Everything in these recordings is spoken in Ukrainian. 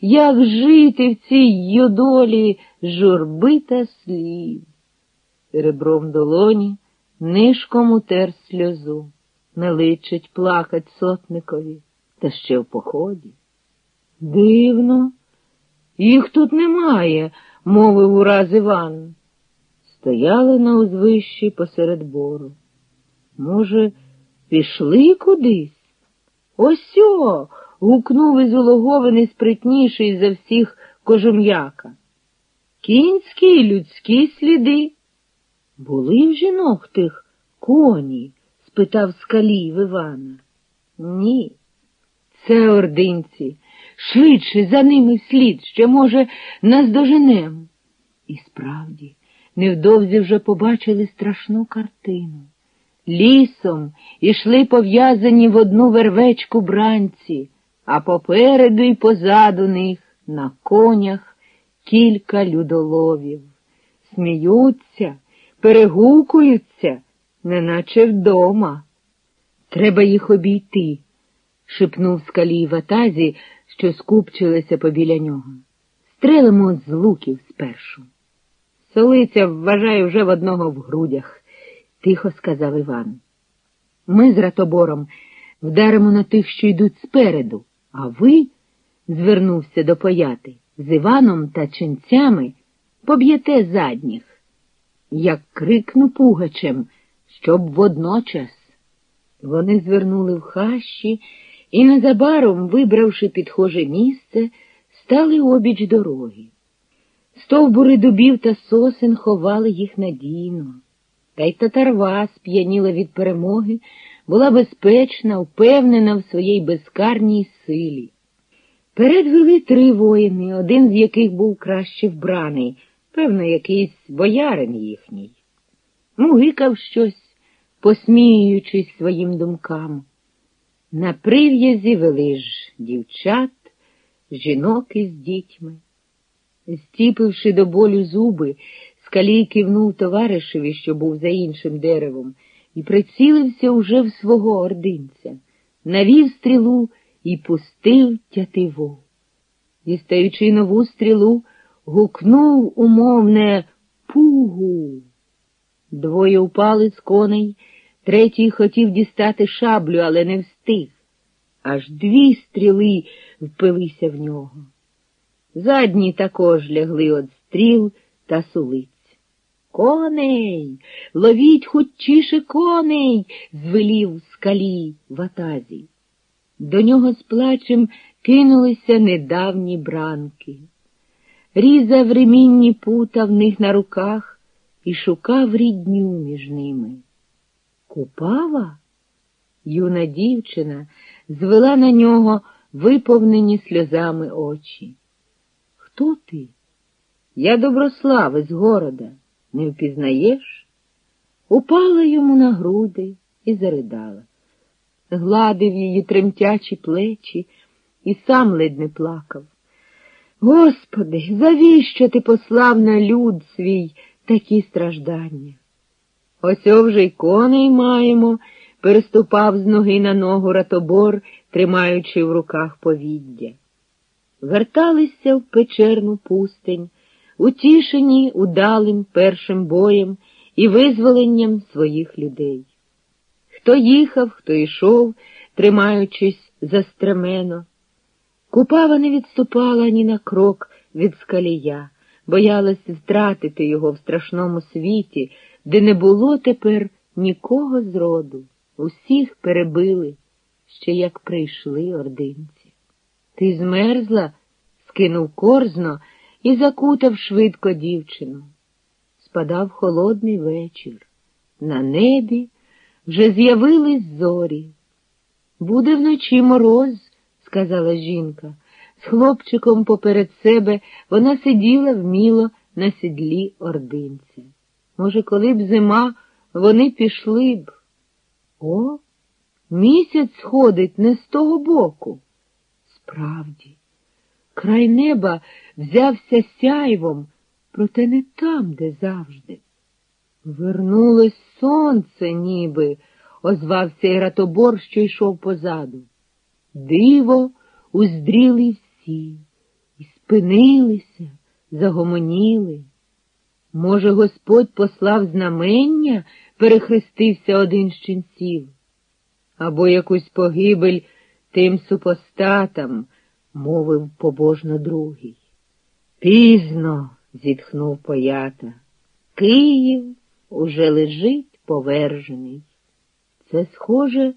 як жити в цій юдолі журби та слів. Ребром долоні нишком утер сльозу, не личить плакать сотникові, та ще в поході. Дивно, їх тут немає, мовив ураз Іван. Стояли на узвищі посеред бору. Може, пішли кудись? Осьо. Гукнув із улоговини спритніший за всіх кожум'яка. Кінські й людські сліди. Були в жінок тих коні? спитав скалів Івана. Ні. Це ординці. Швидше за ними вслід, ще, може, нас доженем. І справді, невдовзі вже побачили страшну картину. Лісом ішли пов'язані в одну вервечку бранці, а попереду й позаду них на конях кілька людоловів. Сміються, перегукуються, неначе вдома. Треба їх обійти, шепнув скалій ватазі, що скупчилися побіля нього. Стрелимо з луків спершу. Солиця вважає вже в одного в грудях тихо сказав Іван. Ми з ратобором вдаримо на тих, що йдуть спереду, а ви, звернувся до пояти, з Іваном та ченцями поб'єте задніх. Як крикну пугачем, щоб водночас. Вони звернули в хащі і незабаром, вибравши підхоже місце, стали обіч дороги. Стовбури дубів та сосен ховали їх надійно. Та й татарва сп'яніла від перемоги, була безпечна, впевнена в своїй безкарній силі. Перед вели три воїни, один з яких був краще вбраний, певно, якийсь боярин їхній. Мугикав щось, посміюючись своїм думкам. На прив'язі вели ж дівчат, жінок із дітьми. Стіпивши до болю зуби, Скалій кивнув товаришеві, що був за іншим деревом, і прицілився уже в свого ординця, навів стрілу і пустив тятиву. Дістаючи нову стрілу, гукнув умовне пугу. Двоє упали з коней, третій хотів дістати шаблю, але не встиг. Аж дві стріли впилися в нього. Задні також лягли од стріл та сулиць. Коней, ловіть хутчіше коней, звелів скалі ватазі. До нього з плачем кинулися недавні бранки. Різав ремінні пута в них на руках і шукав рідню між ними. Купава? Юна дівчина звела на нього виповнені сльозами очі. Хто ти? Я Доброслав із города. Не впізнаєш? Упала йому на груди і заридала. Гладив її тремтячі плечі і сам ледь не плакав. Господи, завіщо ти послав на люд свій такі страждання? Ось вже й коней маємо, переступав з ноги на ногу ратобор, тримаючи в руках повіддя. Верталися в печерну пустень утішені удалим першим боєм і визволенням своїх людей. Хто їхав, хто йшов, тримаючись за стремено. Купава не відступала ні на крок від скалія, боялась втратити його в страшному світі, де не було тепер нікого з роду. Усіх перебили, ще як прийшли ординці. Ти змерзла? скинув корзно і закутав швидко дівчину. Спадав холодний вечір. На небі вже з'явились зорі. Буде вночі мороз, сказала жінка. З хлопчиком поперед себе вона сиділа вміло на сідлі ординця. Може, коли б зима, вони пішли б. О, місяць сходить не з того боку. Справді. Край неба взявся сяйвом, проте не там, де завжди. Вернулось сонце, ніби, озвався і ратобор, що йшов позаду. Диво уздріли всі, і спинилися, загомоніли. Може, Господь послав знамення, перехрестився один з ченців, або якусь погибель тим супостатам, мовив побожно другий. Пізно, зітхнув поята, Київ уже лежить повержений. Це схоже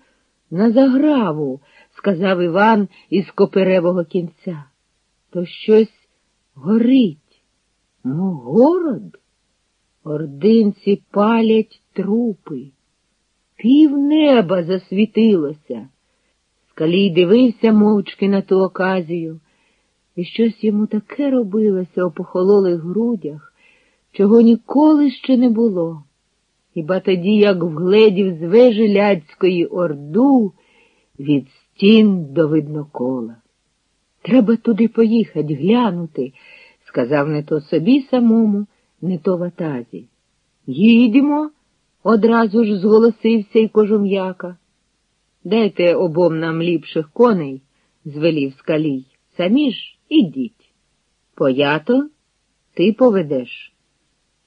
на заграву, сказав Іван із коперевого кінця. То щось горить. Ну, город. Ординці палять трупи. Пів неба засвітилося. Скалій дивився мовчки на ту оказію, і щось йому таке робилося у похололих грудях, чого ніколи ще не було. Хіба тоді, як вгледів з вежі ляцької орду від стін до виднокола. Треба туди поїхати, глянути, сказав не то собі самому, не то ватазі. Їдемо, одразу ж зголосився й кожум'яка. Дайте обом нам ліпших коней, звелів скалій. Самі ж ідіть. Поято ти поведеш.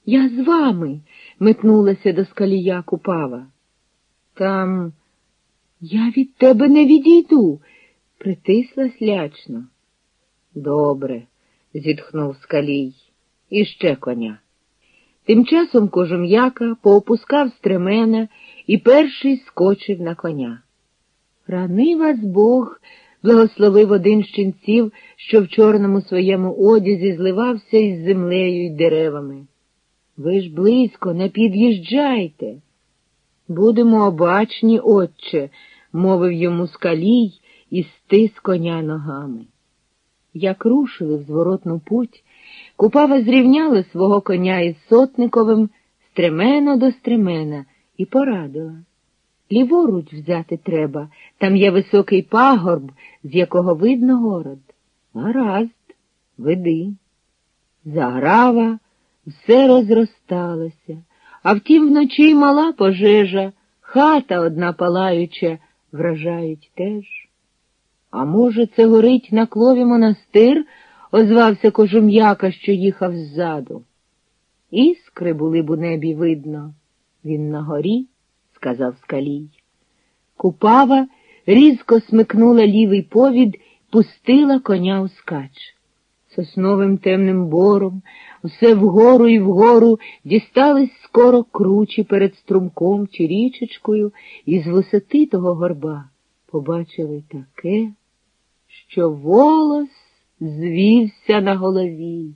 Я з вами, метнулася до скалія купава. Там я від тебе не відійду, притислась лячно. Добре, зітхнув скалій. Іще коня. Тим часом кожум'яка поопускав стремена і перший скочив на коня. Рани вас Бог, благословив один з ченців, що в чорному своєму одязі зливався із землею й деревами. Ви ж близько, не під'їжджайте. Будемо обачні, отче, мовив йому скалій і стис коня ногами. Як рушили в зворотну путь, купава зрівняла свого коня із сотниковим стремено до стремена і порадила. Ліворуч взяти треба, там є високий пагорб, з якого видно город. Гаразд, веди. Заграва, все розросталося, а втім вночі мала пожежа, хата одна палаюча, вражають теж. А може, це горить на клові монастир? озвався кожум'яка, що їхав ззаду. Іскри були б у небі видно. Він на горі, сказав скалій. Купава різко смикнула лівий повід, пустила коня у скач. Сосновим темним бором, усе вгору і вгору дістались скоро кручі перед струмком чи річечкою, і з висоти того горба побачили таке, що волос звівся на голові.